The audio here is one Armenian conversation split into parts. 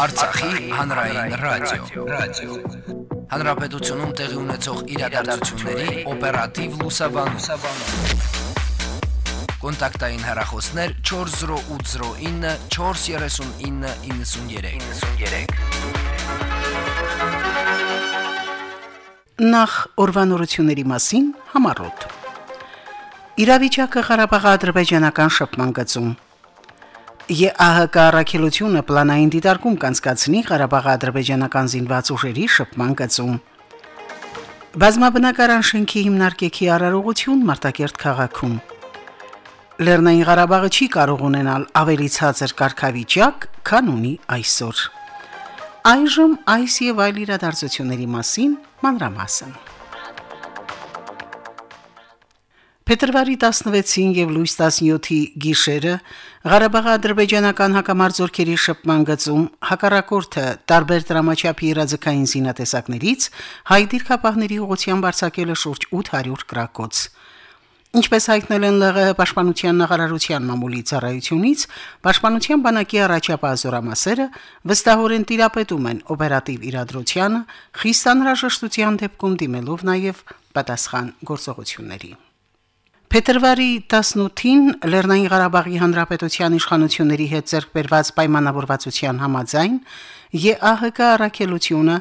Արցախի հանրային ռադիո, ռադիո։ Հանրապետությունում տեղի ունեցող իրադարձությունների օպերատիվ լուսաբանում։ Կոնտակտային հեռախոսներ 40809 43993։ 93։ Նախ օրվանորությունների մասին համառոտ։ Իրավիճակը Ղարաբաղի ադրբեջանական շփման գծում ԵԱՀԿ առաքելությունը պլանային դիտարկում կանցկացնի Ղարաբաղի ադրբեջանական զինված ուժերի շփման գծում։ Բազմաբնակարան շենքի հիմնարկեքի արարողություն Մարտակերտ քաղաքում։ Լեռնային Ղարաբաղը չի կարող ունենալ ավելի ցածր կարգավիճակ, քան ունի այսօր։ Այժմ այս եւ այլ իրադարձությունների մասին մանրամասն։ Փետրվարի 16-ին եւ լույս 17-ի գիշերը Ղարաբաղի ադրբեջանական հակամարտությունների շփման գծում հակառակորդը տարբեր դրամաչափի իրազեկային զինատեսակներից հայ դիրքապահների ուղղությամբ արձակել է շուրջ 800 գրակոց։ Ինչպես հայտնել են ԼՂՀ պաշտպանության նախարարության մամուլի ծառայությունից, պաշտպանության բանակի առաջապահ զորամասերը վստահորեն տիրապետում են օպերատիվ իրադրությանը, խիստ անհրաժեշտության դեպքում դիմելով նաև պատասխան գործողությունների։ Փետրվարի 18-ին Լեռնային Ղարաբաղի Հանրապետության իշխանությունների հետ ձեռքբերված պայմանավորվածության համաձայն ԵԱՀԿ առաքելությունը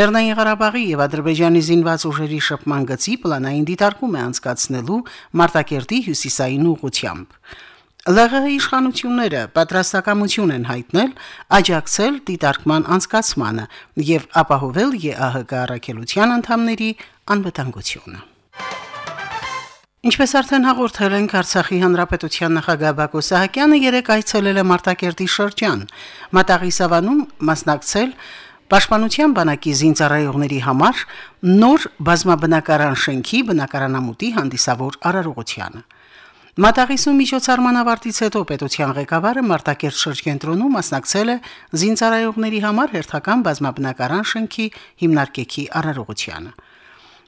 Լեռնային Ղարաբաղի եւ Ադրբեջանի զինված ուժերի շփման գծի պլանային դիտարկում է անցկացնելու Մարտակերտի հյուսիսային ուղությամբ։ ԼՂՀ իշխանությունները պատրաստակամություն են հայտնել աջակցել դիտարկման անցկացմանը եւ ապահովել ԵԱՀԿ առաքելության անդամների անվտանգությունը։ Ինչպես արդեն հաղորդել ենք Արցախի հանրապետության նախագահ Բակո Սահակյանը երեք այցելել է Մարտակերտի շրջան, Մատաղի սավանում մասնակցել Պաշտպանության բանակի զինծառայողների համար նոր բազմաբնակարան շենքի բնակարանամուտի հանդիսավոր արարողությանը։ Մատաղիսու միջոցառման ավարտից հետո պետության ղեկավարը Մարտակերտ շրջենտրոնում մասնակցել է զինծառայողների համար հերթական բազմաբնակարան շենքի հիմնարկեքի արարողությանը։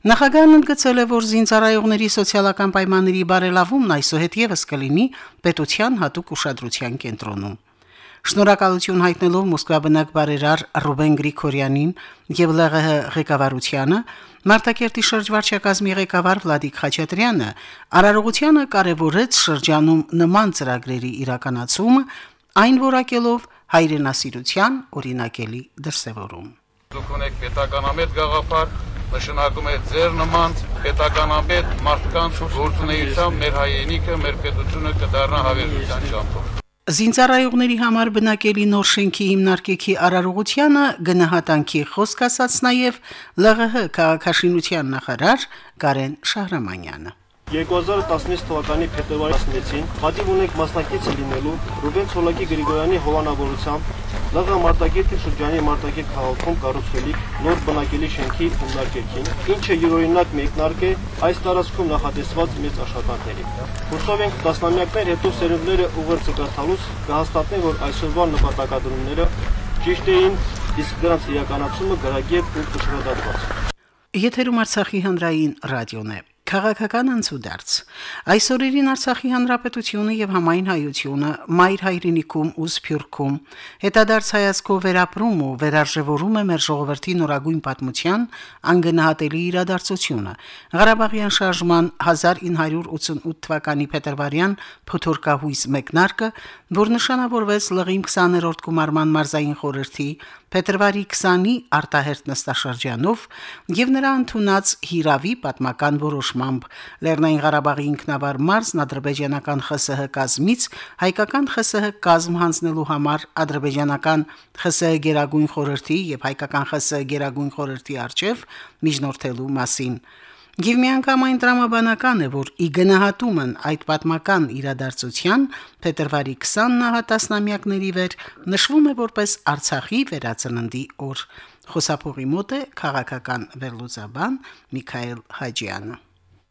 Նախագահն ընդգծել է, որ զինծառայողների սոցիալական պայմանների բարելավումն այսուհետ եւս կլինի պետության հատուկ ուշադրության կենտրոնում։ Շնորհակալություն հայտնելով Մոսկվա բնակ բարերար Ռուբեն Գրիգորյանին եւ ԼՂՀ ղեկավարությանը Մարտակերտի շրջվարչակազմի ղեկավար Վլադիկ Խաչատրյանը արարողությանը կարևորեց շրջանում նման ծրագրերի իրականացումը, այն որակելով հայրենասիրության օրինակելի դրսևորում։ Դուք ունեք պետականամետ գաղափար, նշանակում է ձեր նման պետականամետ մարդկանց գործունեությամբ մեր հայրենիքը, մեր պետությունը կդառնա հավերժության ճամփով։ Զինծառայողների համար բնակելի նոր շենքի հիմնարկեքի արարողությանը գնահատանքի խոսք ասաց նաև ԼՂՀ քաղաքաշինության նախարար Կարեն Շահրամանյանը։ 2016 թվականի փետրվարի 16-ին պատիվ ունենք մասնակից լինելու Ռուբեն Ցոլակի Գրիգորյանի հովանավորությամբ ԼՂ Մարտակերտի շրջանի Մարտակերտ քաղաքում կառուցվելիք նոր բնակելի շենքի հիմնարկերքին, ինչը յուրօրինակ մեկնարկ է այս տարածքում նախատեսված մեծ աշխատանքների։ Հուսով ենք տասնամյակներ հետո սերունդները ուղերձը կրթալուց կհաստատեն, որ այսօրվա նպատակադրումները ճիշտ էին, իսկ դրանց իրականացումը գրագետ ու կշռադատված։ Եթերում Արցախի հանրային ռադիոն է։ Քաղաքական անցուդարձ այսօրերին Արցախի հանրապետությունը եւ համայն հայությունը մայր հայրենիքում ու սփյուռքում հետադարձ հայացքով վերապրում ու վերարժևորում է մեր ժողովրդի նորագույն պատմության անգնահատելի իրադարձությունը Ղարաբաղյան շարժման 1988 թվականի փետրվարյան փոթորկահույս մեկնարկը որ նշանավորվեց լղիմ 20-րդ գումարման մարզային խորհրդի փետրվարի 20-ի արտահերտ նստաշրջանով եւ նրա ընդունած հիրավի պատմական որոշմամբ Լեռնային Ղարաբաղի ինքնավար մարզն ադրբեջանական ԽՍՀ կազմից հայկական ԽՍՀ կազմ հանձնելու համար ադրբեջանական ԽՍՀ Գերագույն խորհրդի եւ հայկական ԽՍՀ Գերագույն խորհրդի արչեւ միջնորդելու մասին Եվ միանգամայն տրամաբանական է, որ ի գնահատումն այդ պատմական իրադարձության փետրվարի 20 նահատասնամյակների վեր նշվում է որպես Արցախի վերածննդի օր։ Խոսափողի մոտ է քաղաքական վերլուծաբան Միքայել Հաջյանը։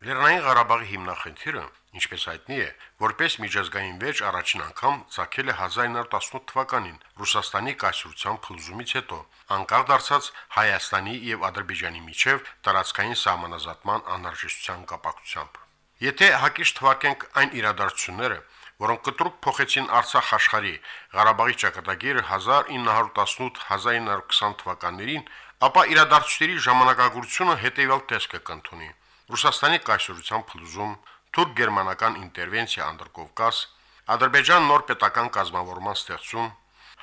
Լեռնային Ղարաբաղի հիմնախնդիրը, ինչպես հայտնի է, որպես միջազգային վեճ առաջին անգամ ցակել է 1918 թվականին Ռուսաստանի կայսրության փլուզումից հետո, անկախ դարձած Հայաստանի եւ Ադրբեջանի միջև տարածքային սահմանազատման անհրաժեշտության կապակցությամբ։ Եթե հակիշ թվարկենք այն իրադարձությունները, որոնք կտրուկ փոխեցին Արցախ աշխարհի Ղարաբաղի ճակատագիրը 1918-1920 թվականներին, ապա իրադարձությունների ժամանակագրությունը հետևյալ տեսքը կընդունի. Ռուսաստանի կայսրության փլուզում, թուրք-գերմանական ինտերվենցիա Անդրկովկաս, Ադրբեջան նոր պետական կազմավորման ստեղծում,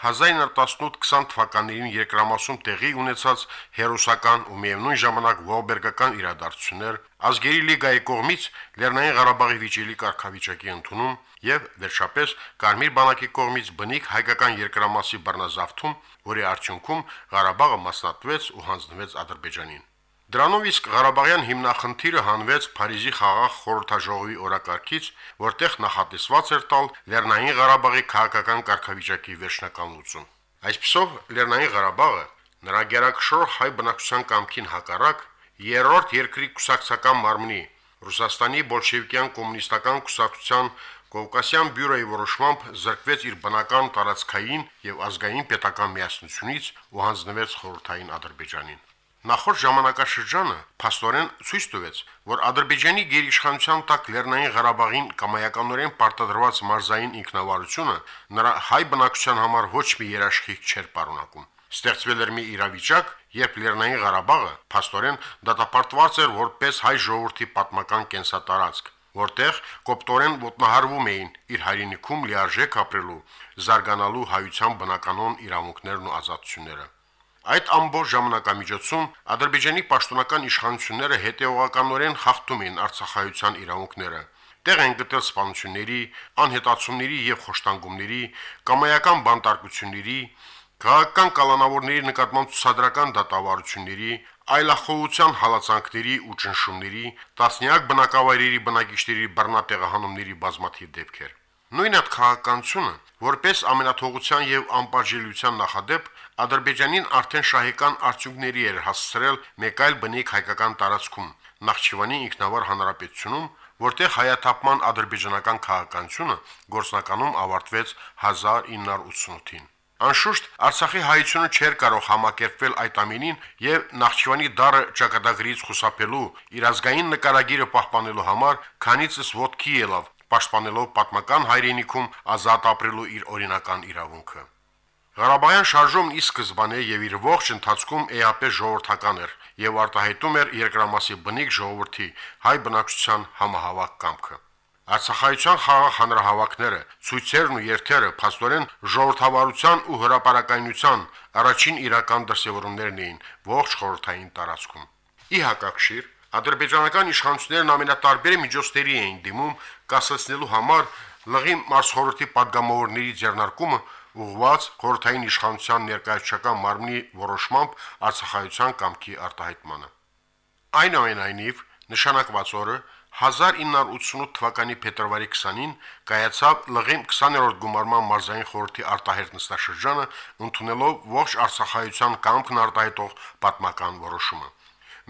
1918-20 թվականներին երկրամասում տեղի ունեցած հերոսական ու միևնույն ժամանակ ողբերգական իրադարձություններ, ազգերի լիգայի կողմից Լեռնային Ղարաբաղի վիճելի կարգավիճակի ընդունում եւ վերջապես Կարմիր բանակի կողմից բնիկ հայկական երկրամասի բռնազավթում, որի արդյունքում Ղարաբաղը մասնատվեց ու հանձնվեց Ադրբեջանին։ Դրանով իսկ Ղարաբաղյան հիմնախնդիրը հանվեց Փարիզի խաղաղ խորհրդաժողովի օրակարգից, որտեղ նախատեսված էր տալ Լեռնային Ղարաբաղի քաղաքական կարգավիճակի վերջնական լուծում։ Այսպիսով Լեռնային Ղարաբաղը նրա գերակշռող հայ բնակչության կամքին հակառակ երրորդ երկրի կուսակցական մարմնի Ռուսաստանի բոլշևիկյան կոմունիստական կուսակցության Կովկասյան բյուրոյի որոշմամբ զրկվեց իր բնական տարածքային եւ ազգային պետական միասնությունից ու հանձնվեց խորհրդային Ադրբեջանին։ Նախորդ ժամանակաշրջանը փաստորեն ցույց տվեց, որ Ադրբեջանի գերիշխանության տակ Լեռնային Ղարաբաղին կամայականորեն պարտադրված մարզային ինքնավարությունը նրա հայ բնակչության համար ոչ մի երաշխիք չէր պարունակում։ Ստեղծվել էր մի իրավիճակ, երբ Լեռնային Ղարաբաղը փաստորեն դատապարտված էր որպես հայ ժողովրդի պատմական կենսատարածք, որտեղ կոպտորեն ոտնահարվում էին իր հայրենիքում լիարժեք ապրելու, զարգանալու հայության բնականոն իրավունքներն ու ազատությունները։ Այդ ամբողջ ժամանակամիջոցում Ադրբեջանի պաշտոնական իշխանությունները հետևողականորեն խախտում էին Արցախայության իրավունքները։ Տեղ են գտել սպանությունների, անհետացումների եւ խոշտանգումների, կամայական բանտարկությունների, քաղաքական կալանավորների նկատմամբ ցուսադրական դատավարությունների, այլախոհության հալածանքների ու ճնշումների, տասնյակ բնակավայրերի բնակիչների բռնատեղահանումների բազմաթիվ դեպքեր։ Նույն այդ քաղաքականությունը, որպես ամենաթողության եւ անպարժելիության նախադեպ, Ադրբեջանին արդեն շահեկան արդյունքների էր հասցրել մեկ այլ բնիկ հայկական տարածքում Նախճիվանի ինքնավար հանրապետությունում, որտեղ հայաթափման ադրբեջանական քաղաքականությունը գործնականում ավարտվեց 1988-ին։ Անշուշտ Արցախի հայությունը չէր կարող համակերպվել այդ ամենին եւ Նախճիվանի դարը ճակատագրից խուսափելու իր ազգային նկարագիրը պահպանելու համար քանիցս ոդքի ելավ պաշտպանելով պատմական հայրենիքում ազատ ապրելու իր օրինական իրավունքը։ Ղարաբաղյան շարժումն ի սկզբանե եւ իր ողջ ընթացքում ԵԱՊ ժողովրդական էր եւ արտահայտում էր երկրամասի բնիկ ժողովրդի հայ բնակչության համահավաք կամքը։ Արցախայցյան խաղաղ հանրահավաքները, ցույցերն ու երթերը փաստորեն ժողովրդավարության ու հրապարակայնության առաջին իրական դրսևորումներն էին ողջ խորհրդային տարածքում։ Ի հակակշիռ ադրբեջանական իշխանություններն ամենատարբեր միջոցների էին դիմում կասեցնելու համար լղի մարսխորհրդի падգամավորների ձեռնարկումը ուղված խորհրդային իշխանության ներկայացչական մարմնի որոշմամբ Արցախայցյան կամքի արտահայտմանը։ Այնուամենայնիվ, նշանակված օրը 1988 թվականի փետրվարի 20-ին կայացավ ԼՂ 20-րդ գումարման մարզային խորհրդի արտահերտ նստաշրջանը, ընդունելով ողջ Արցախայցյան կամքն արտահայտող պատմական որոշումը։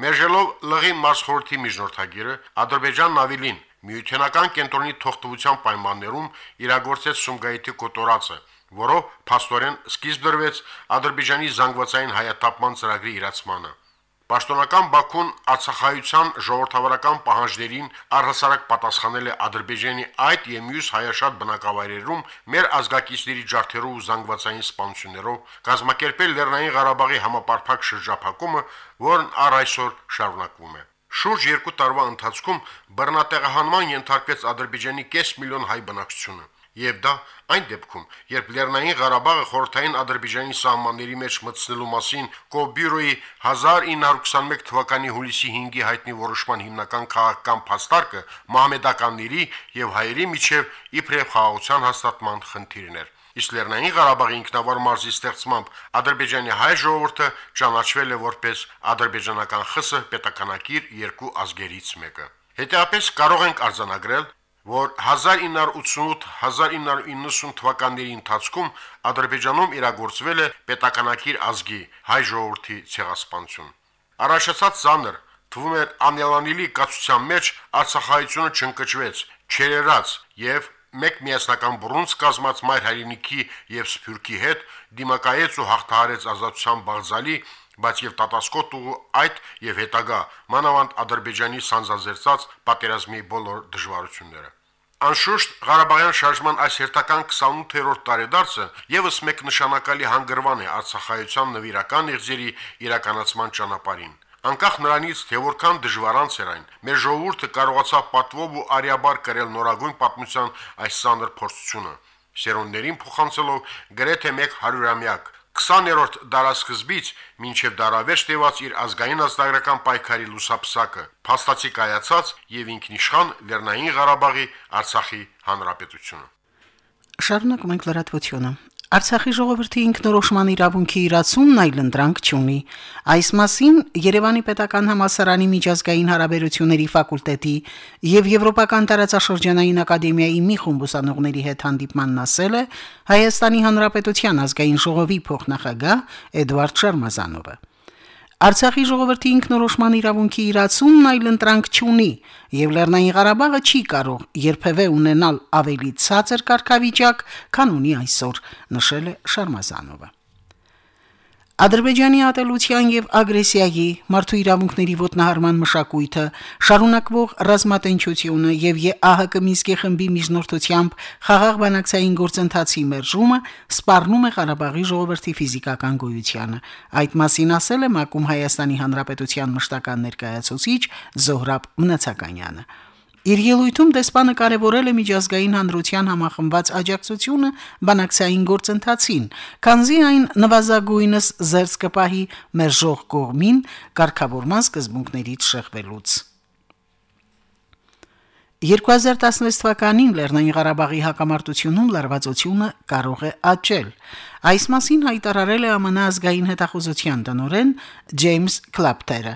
Մերժելով ԼՂ մարզ խորհրդի միջնորդագիրը Ադրբեջանն ավելին միութենական կենտրոնի թողտվության պայմաններում իրագործեց Սումգայիթի կոտորածը, որով փաստորեն սկիզբ դրվեց Ադրբեջանի զանգվածային հայաթափման ծրագրի իրացմանը։ Պաշտոնական Բաքուն Արցախայցյան ժողովրդավարական պահանջներին առհասարակ պատասխանել է Ադրբեջանի այդ եւ մյուս հայաշատ բնակավայրերում մեր ազգակիցների ջարդերով ու զանգվածային սպանություններով կազմակերպել Լեռնային Ղարաբաղի համապարփակ շրջափակումը, որն առ այսօր շարունակվում է։ Շուրջ երկու տարվա ընթացքում բռնատեղահանման ենթարկվեց Ադրբեջանի կես միլիոն հայ բնակչությունը եւ դա այն դեպքում, երբ Լեռնային Ղարաբաղը խորթային Ադրբեջանի սահմանների մեջ մտցնելու մասին Կոբյուրոյի 1921 թվականի հուլիսի 5-ի հայտնի որոշման հիմնական քաղաքական փաստարկը մահմեդականների եւ հայերի միջև իբրև խաղաղության հաստատման խնդիրն էր։ Իսկ Լեռնային Ղարաբաղի ինքնավար մարզի ստեղծմամբ Ադրբեջանի հայ ժողովուրդը ճանաչվել է որպես ադրբեջանական խսը պետականակիր երկու ազգերից մեկը։ Հետեւապես կարող ենք արձանագրել, որ 1988-1990 թվականների ընթացքում Ադրբեջանում իրագործվել է պետականակիր ազգի հայ ժողովրդի ցեղասպանություն։ Առաջացած ցաներ թվում էր անելանելի կացության մեջ Արցախայցությունը չընկճվեց, չերերած եւ մեկ միասնական բռունց կազմած մայր հայրենիքի եւ սփյուռքի հետ դիմակայեց ու հաղթահարեց ազատության բաղձալի բայց եւ տատասկոտ ու այդ եւ հետագա մանավանդ Ադրբեջանի սանձազերծած պատերազմի բոլոր դժվարությունները։ Անշուշտ Ղարաբաղյան շարժման այս հերթական 28-րդ տարեդարձը եւս մեկ նշանակալի հանգրվան է Արցախայության նվիրական իղձերի իրականացման ճանապարհին։ Անկախ նրանից, թե որքան դժվարանց էր այն, մեր ժողովուրդը կարողացավ պատվով ու արիաբար կրել նորագույն պատմության այս սանր փորձությունը, սերունդներին փոխանցելով գրեթե 100-ամյակ 20-րդ դարաշրջից մինչև դարավերջ տևած իր ազգային ազգագրական պայքարի լուսապսակը, փաստացի կայացած եւ ինքնիշխան Լեռնային Ղարաբաղի Արցախի հանրապետությունը։ Շարունակում ենք լրատվությունը։ Արցախի ժողովրդի ինքնորոշման իրավունքի իրացումն այլ ընտրանք չունի։ Այս մասին Երևանի Պետական Համալսարանի միջազգային հարաբերությունների ֆակուլտետի եւ Եվրոպական տարածաշրջանային ակադեմիայի մի խումբ ուսանողների հետ հանդիպմանն ասել է Հայաստանի Հանրապետության ազգային ժողովի փոխնախագահ Էդվարդ Շարմազանովը։ Արցախի ժողովրդի ինքնորոշման իրավունքի իրացումն այլ ընտրանք չունի, եւ Լեռնային Ղարաբաղը չի կարող երբևէ ունենալ ավելի ցածր կարգավիճակ, քան ունի այսօր, նշել է Շարմազանովը։ Ադրբեջանի ատելության եւ ագրեսիայի մարդու իրավունքների ոտնահարման մշակույթը շարունակվող ռազմատենչությունը եւ ԵԱՀԿ Մինսկի խմբի միջնորդությամբ խաղաղ բանակցային գործընթացի մերժումը սպառնում է Ղարաբաղի ժողովրդի ֆիզիկական գոյությանը։ Այդ մասին ասել է Մակում Հայաստանի Հանրապետության մշտական ներկայացուցիչ Զոհրաբ Մնացականյանը։ Իր ելույթում դեսպանը կարևորել է միջազգային հանրության համախմբված աջակցությունը բանակցային գործընթացին, քանզի այն նվազագույնս զերծ կպահի մեր ժող կողմին կարգավորման սկզբունքներից շեղվելուց։ 2016 թվականին Լեռնային Ղարաբաղի հակամարտությունում լարվածությունը կարող է աճել։ Այս մասին հայտարարել է ԱՄՆ ազգային հետախուզության տնօրեն Ջեյմս Կլապտերը։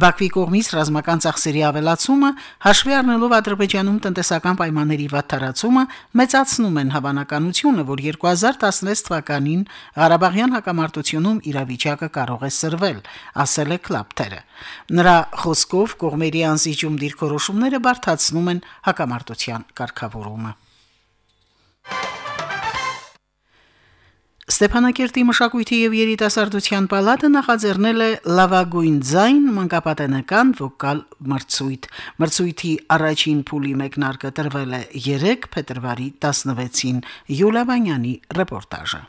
Բաքվի կողմից ռազմական ծախսերի ավելացումը, հաշվի առնելով Ադրբեջանում տնտեսական պայմանների վատթարացումը, մեծացնում են հավանականությունը, որ 2016 թվականին Ղարաբաղյան հակամարտությունում իրավիճակը կարող է սրվել, ասել է Կլապտերը։ Նրա խոսքով կողմերի անզիջում դիրքորոշումները բարթացնում են հակամարտության կարգավորումը։ Ստեփանակերտի մշակույթի եւ երիտասարդության պալատը նախաձեռնել է լավագույն ձայն մանկապատենական վոկալ մրցույթ։ Մրցույթի առաջին փուլի մեկնարկը տրվել է 3 փետրվարի 16-ին։ Յուլիա Վանյանի ռեպորտաժը։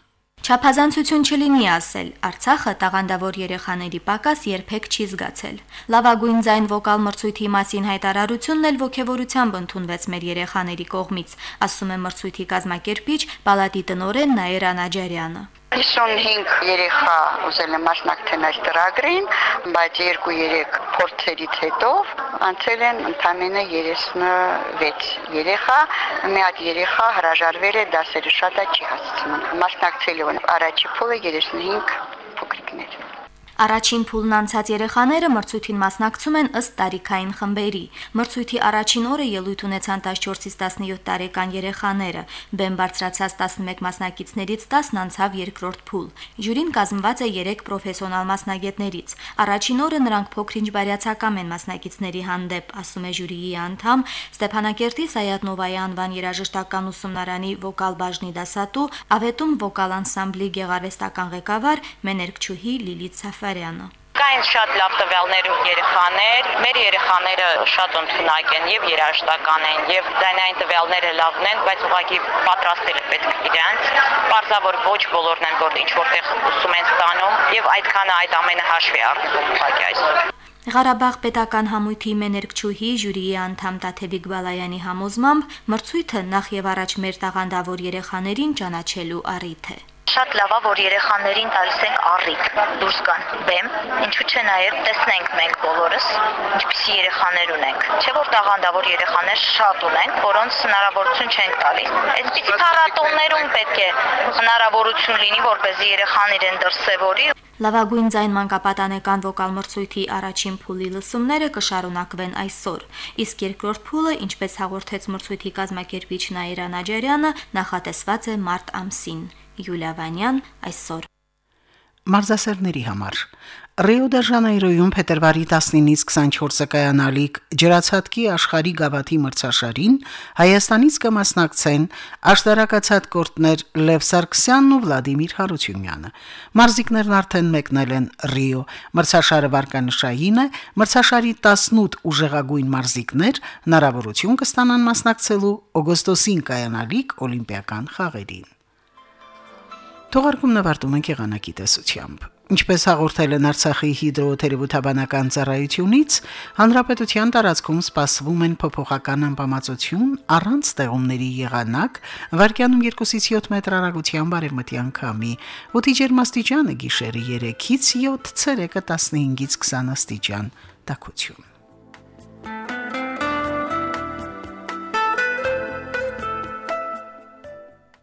Չափազանցություն չլինի ասել, Արցախը տաղանդավոր երեխաների պակաս երբեք չի զգացել։ Լավագույն ձայն վոկալ մրցույթի մասին հայտարարությունն էլ ողջավորությամբ ընդունվեց մեր երեխաների կողմից, ասում է մրցույթի կազմակերպիչ Պալատի տնօրեն Նաիրա Նաջարյանը։ 55 երեխա ուզել է մասնակցել այս ծրագրին, բայց 2-3 փորձերից հետո անցել են ընդամենը 36 երեխա, մի հատ երեխա հրաժարվել է դասերը շատ չի հասցնում։ Մասնակցելու առաջի փուլը 35 փոքրիկներ։ Առաջին փուլն անցած երեխաները մրցույթին մասնակցում են ըստ տարիքային խմբերի։ Մրցույթի առաջին օրը ելույթ ունեցան 14-ից 17 տարեկան երեխաները։ Բեմ բարձրացած 11 մասնակիցներից 10-ն անցավ երկրորդ փուլ։ Ժյուրին կազմված է 3 պրոֆեսիոնալ մասնագետներից։ Առաջին օրը նրանք փոքրինչ բարյացակամ են մասնակիցների հանդեպ, ասում է ժյուրիի անդամ Ստեփանակերտի Սայաթնովայի անվան երաժշտական ուսումնարանի վոկալ բաժնի դասատու, ավետում վոկալ անսամբլի գեղարվեստական ղեկավար Մեներկչուհի Լիլիթ Սաֆար Ղաֆարյանը կային շատ լավ տվյալներ ու երեխաներ։ Մեր երեխաները շատ ընդունակ են եւ երաժշտական են եւ ձայնային տվյալները լավն են, բայց ուղղակի պատրաստել է պետք իրենց։ Պարզավոր ոչ բոլորն են, որ ինչ որտեղ ուսում են ստանում եւ այդքանը այդ ամենը հաշվի առնվում ուղղակի այսօր։ Ղարաբաղ պետական համույթի մեներկչուհի ժյուրիի անդամ Տաթևիկ Բալայանի համոզմամբ մրցույթը նախ եւ առաջ մեր տաղանդավոր երեխաներին ճանաչելու առիթ է շատ լավ է, որ երեխաներին տալիս ենք առիթ դուրս գան բեմ, ինչու՞ չէ նաև տեսնենք մենք բոլորս ինչպիսի երեխաներ ունենք։ Չէ որ տաղանդավոր երեխաներ շատ ունենք, որոնց հնարավորություն չենք տալիս։ Այսպիսի փառատոններում պետք է հնարավորություն լինի, որպեսզի երեխան իրեն դրսևորի Լավագույն ձայն մանկապատանեկան վոկալ մրցույթի առաջին փուլի լսումները կշարունակվեն այսօր, իսկ երկրորդ փուլը, ինչպես հաղորդեց մրցույթի կազմակերպիչ Նաիրա Նաջարյանը, նախատեսված է մարտ ամսին։ Յուլիա Վանյան այսօր մարզասերների համար։ Ռիո դե Ժանեյրոյում փետրվարի 19-ից 24-ը կայանալիք ջրացածքի աշխարհի գավաթի մրցաշարին Հայաստանից կմասնակցեն աշտարակացած կորտներ Լև Սարգսյանն ու Վլադիմիր Հարությունյանը։ Մարզիկներն արդեն մեկնել են Ռիո։ Մրցաշարը վարկանշային է, մրցաշարի 18 ուժեղագույն մարզիկներ հնարավորություն կստանան մասնակցելու օգոստոսին կայանալիք օլիմպիական խաղերին։ Թողարկումն ավարտում ենք եղանակի տեսությամբ։ Ինչպես հաղորդել են Արցախի հիդրոթերապևտաբանական ծառայությունից, հանրապետության տարածքում սպասվում են փոփոխական անբավարարություն առանց ստեղումների եղանակ, վարկյանում 2-ից 7 մետր հեռագությամբ արևմտյան քամի, օդի ջերմաստիճանը գիշերը 3-ից 7, ցերեկը 15-ից 20 աստիճան, տաքություն։